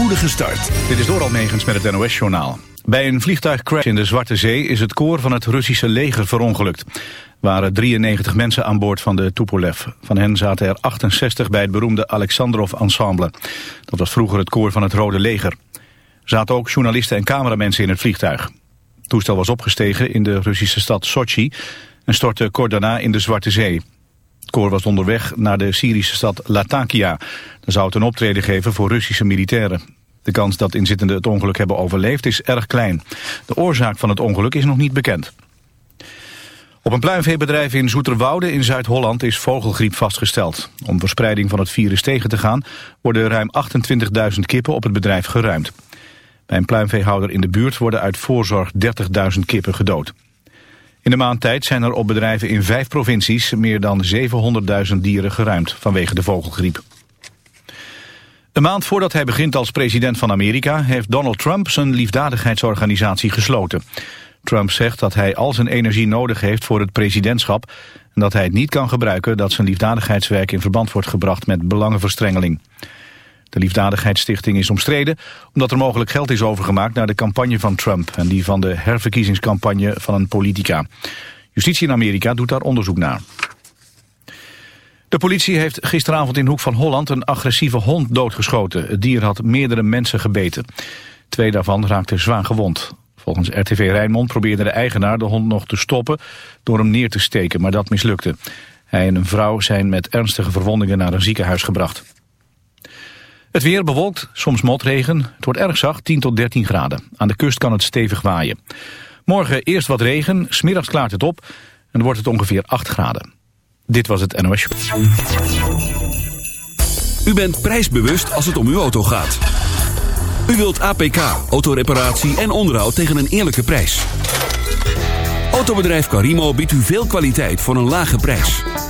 spoedige start. Dit is door Almegens met het NOS-journaal. Bij een vliegtuigcrash in de Zwarte Zee is het koor van het Russische leger verongelukt. Er waren 93 mensen aan boord van de Tupolev. Van hen zaten er 68 bij het beroemde Alexandrov Ensemble. Dat was vroeger het koor van het Rode Leger. Er zaten ook journalisten en cameramensen in het vliegtuig. Het toestel was opgestegen in de Russische stad Sochi... en stortte kort daarna in de Zwarte Zee. Het koor was onderweg naar de Syrische stad Latakia. Daar zou het een optreden geven voor Russische militairen. De kans dat inzittenden het ongeluk hebben overleefd is erg klein. De oorzaak van het ongeluk is nog niet bekend. Op een pluimveebedrijf in Zoeterwoude in Zuid-Holland is vogelgriep vastgesteld. Om verspreiding van het virus tegen te gaan worden ruim 28.000 kippen op het bedrijf geruimd. Bij een pluimveehouder in de buurt worden uit voorzorg 30.000 kippen gedood. In de maand tijd zijn er op bedrijven in vijf provincies meer dan 700.000 dieren geruimd vanwege de vogelgriep. Een maand voordat hij begint als president van Amerika... heeft Donald Trump zijn liefdadigheidsorganisatie gesloten. Trump zegt dat hij al zijn energie nodig heeft voor het presidentschap... en dat hij het niet kan gebruiken dat zijn liefdadigheidswerk... in verband wordt gebracht met belangenverstrengeling. De Liefdadigheidsstichting is omstreden... omdat er mogelijk geld is overgemaakt naar de campagne van Trump... en die van de herverkiezingscampagne van een politica. Justitie in Amerika doet daar onderzoek naar. De politie heeft gisteravond in Hoek van Holland een agressieve hond doodgeschoten. Het dier had meerdere mensen gebeten. Twee daarvan raakten zwaar gewond. Volgens RTV Rijnmond probeerde de eigenaar de hond nog te stoppen door hem neer te steken, maar dat mislukte. Hij en een vrouw zijn met ernstige verwondingen naar een ziekenhuis gebracht. Het weer bewolkt, soms motregen. Het wordt erg zacht, 10 tot 13 graden. Aan de kust kan het stevig waaien. Morgen eerst wat regen, smiddags klaart het op en wordt het ongeveer 8 graden. Dit was het NOS U bent prijsbewust als het om uw auto gaat. U wilt APK, autoreparatie en onderhoud tegen een eerlijke prijs. Autobedrijf Carimo biedt u veel kwaliteit voor een lage prijs.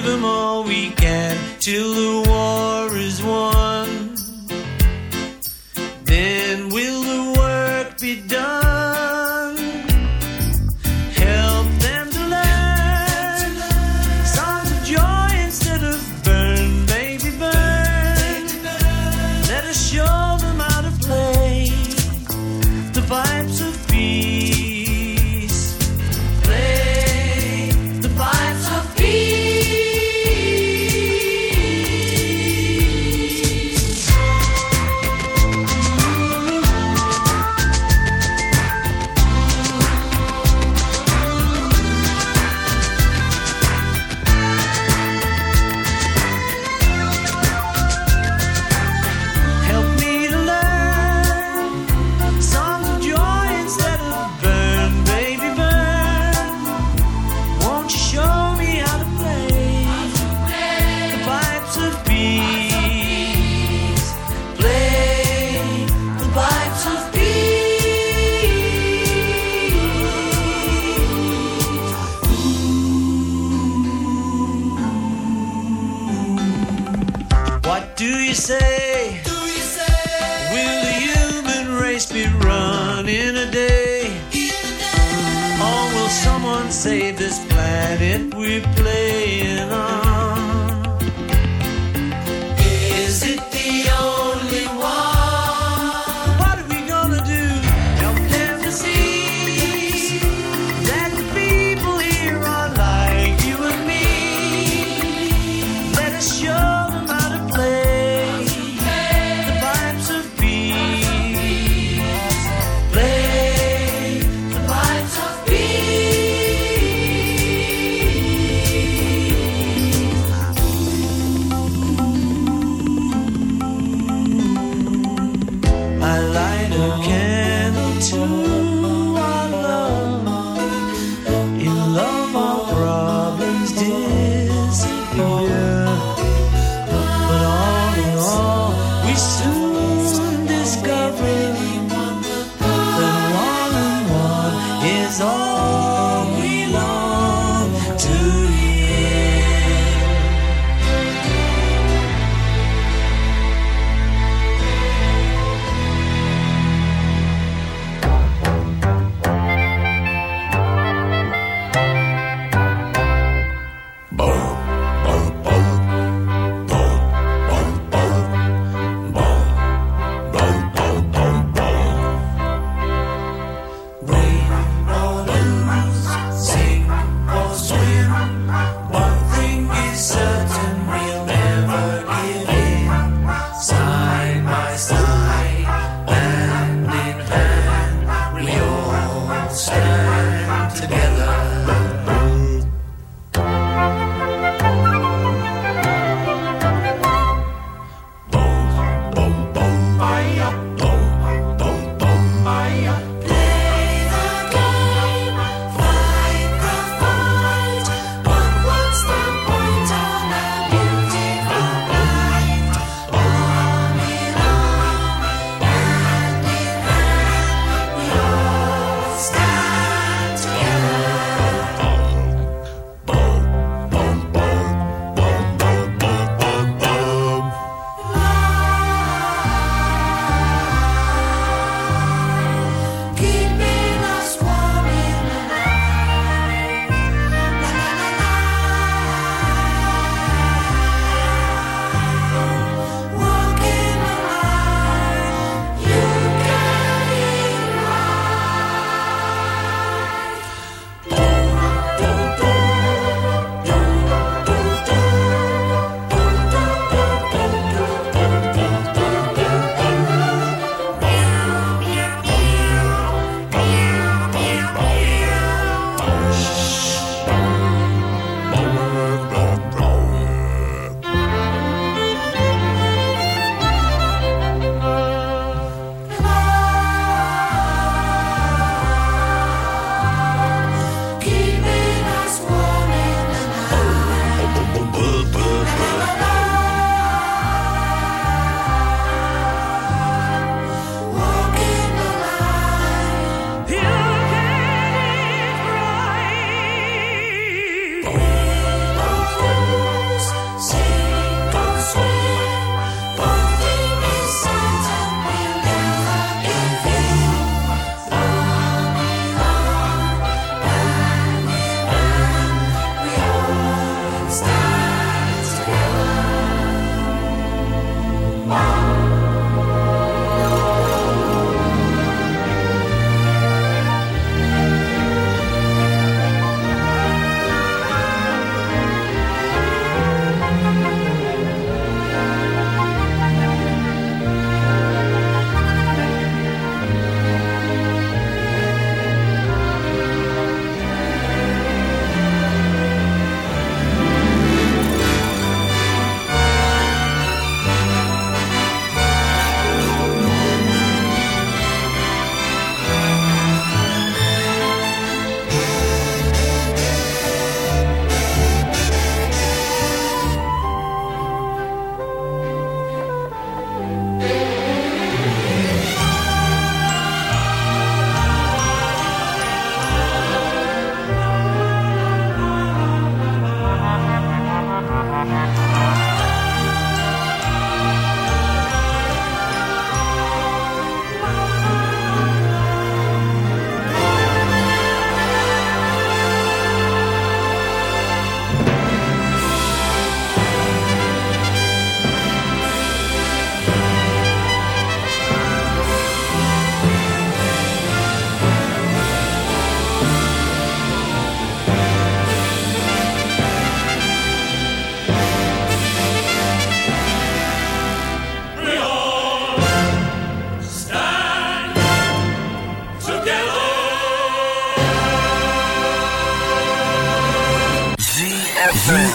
Give them all we can till the save this planet we're playing on?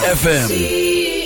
ZFM.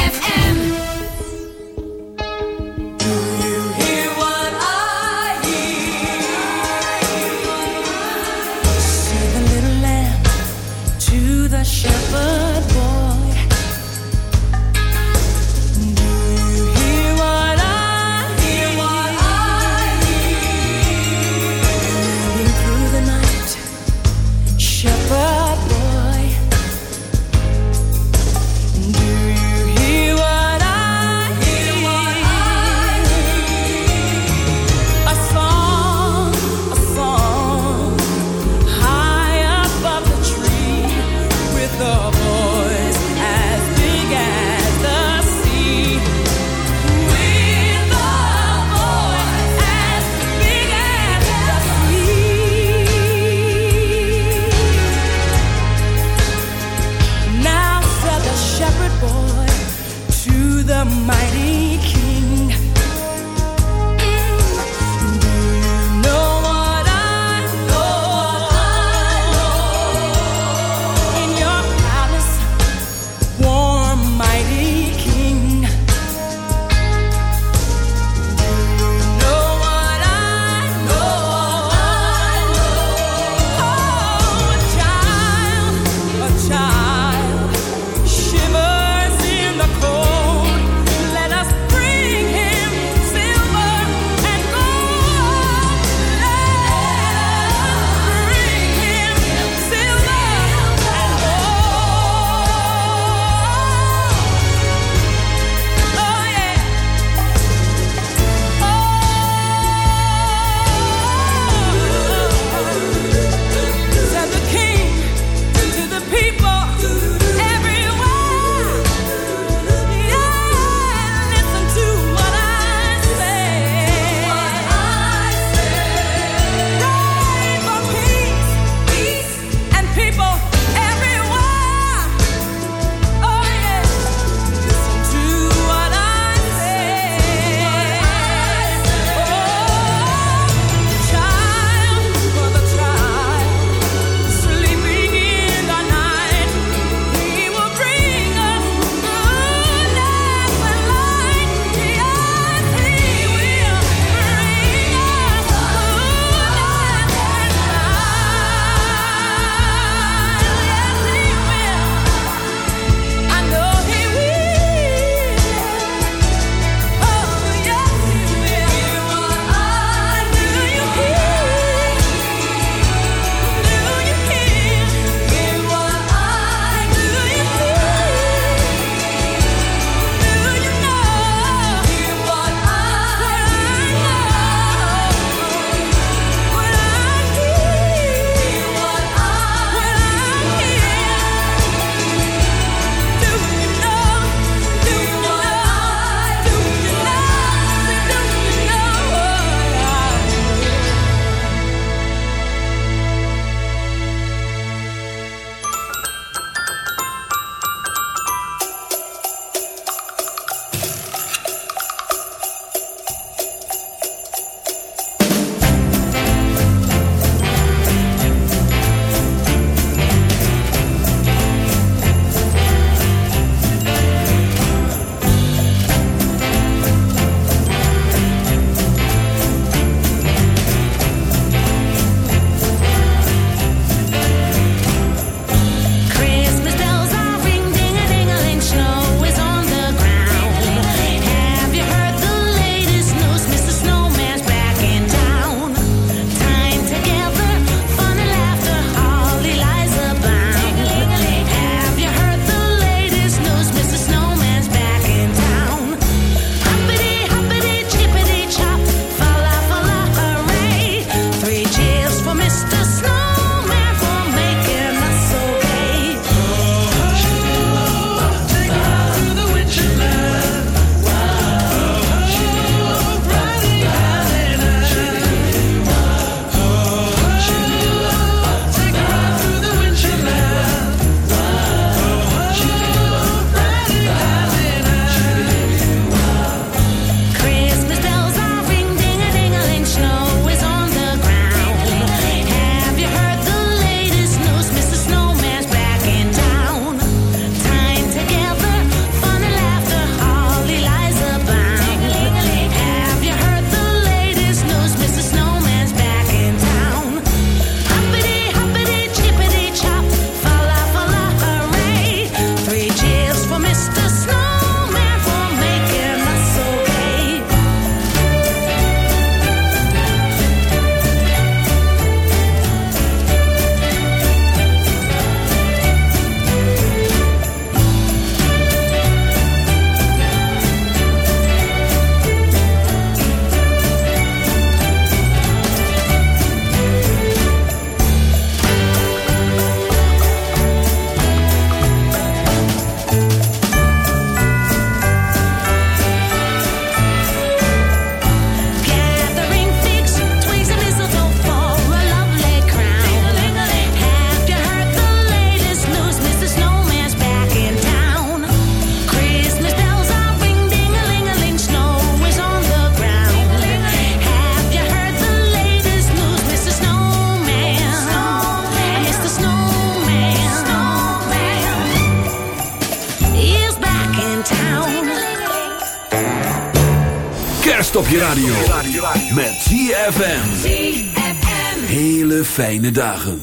daar.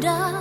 indah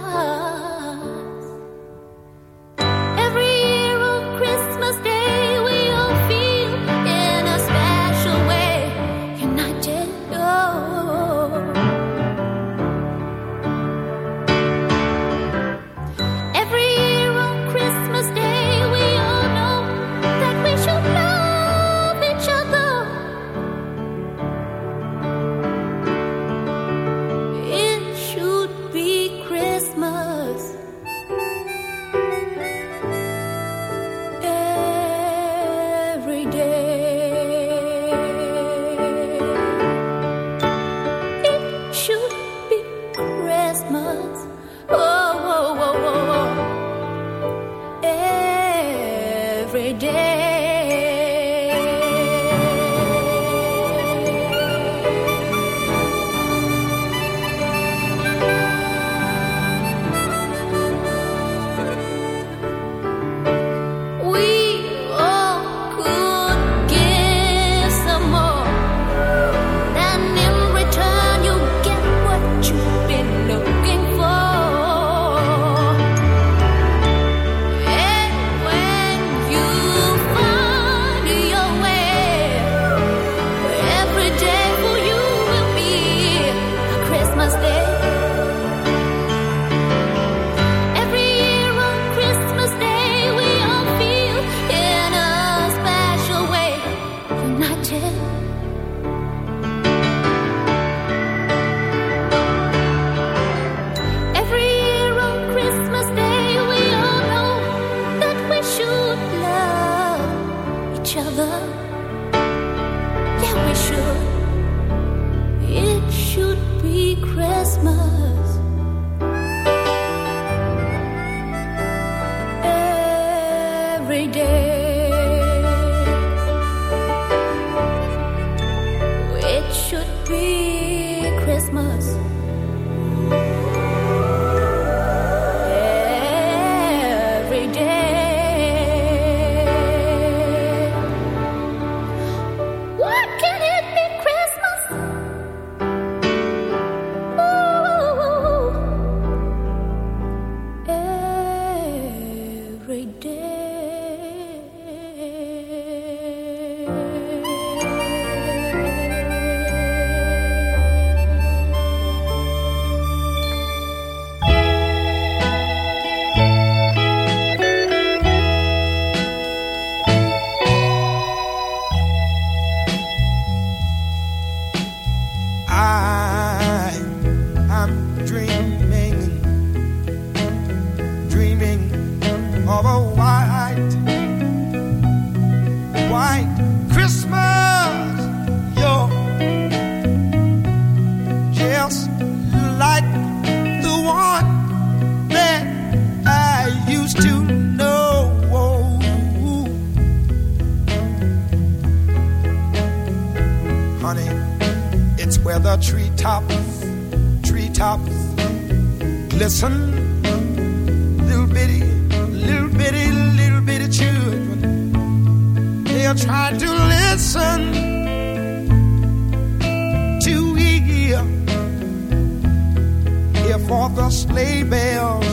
of the sleigh bells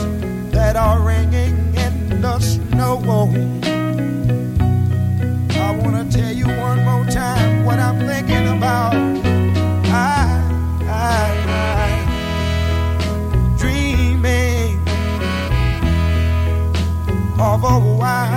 that are ringing in the snow. I want to tell you one more time what I'm thinking about. I, I, I, dreaming of a wild.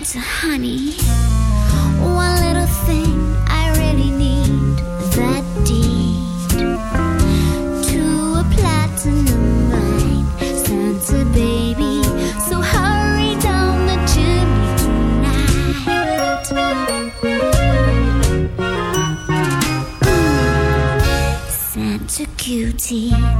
clouds, honey. One little thing I really need that deed to a platinum mine. Santa baby, so hurry down the chimney tonight. Mm. Santa cutie.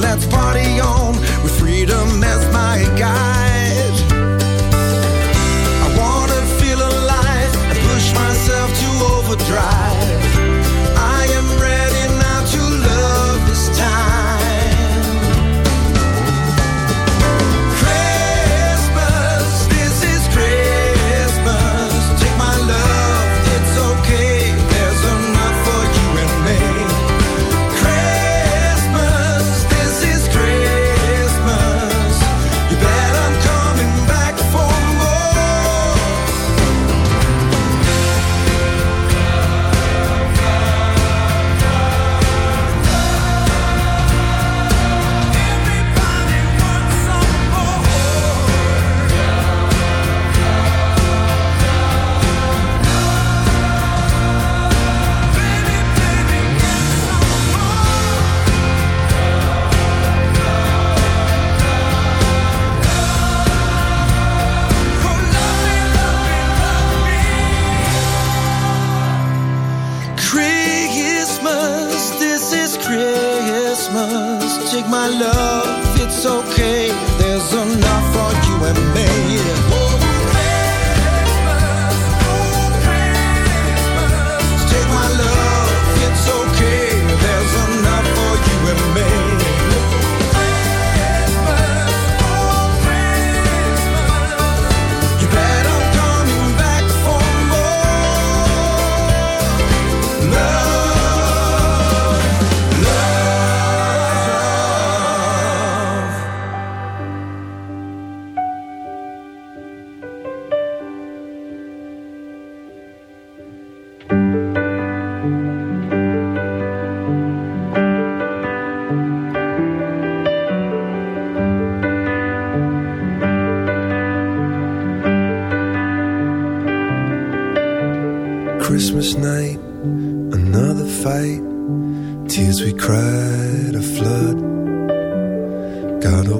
let's party on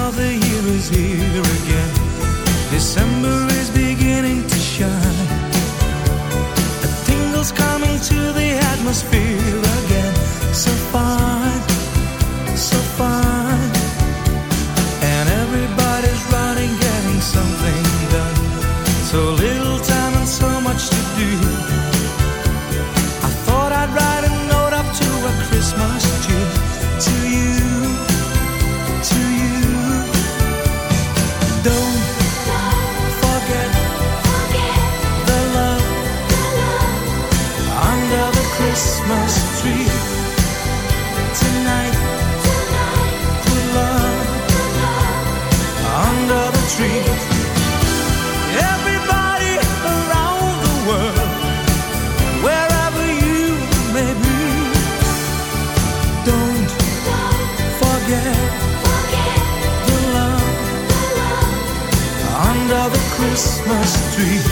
now the year is here again. December is beginning to shine. A tingle's coming to the atmosphere. Christmas tree.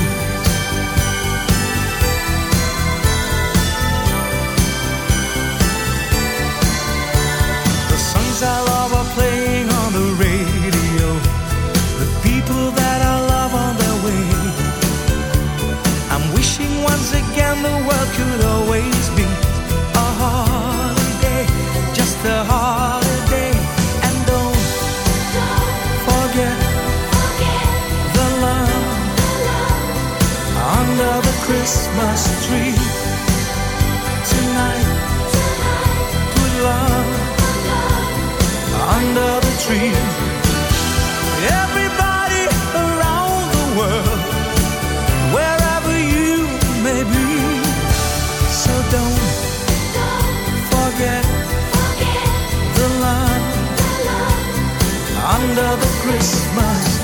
Christmas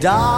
die.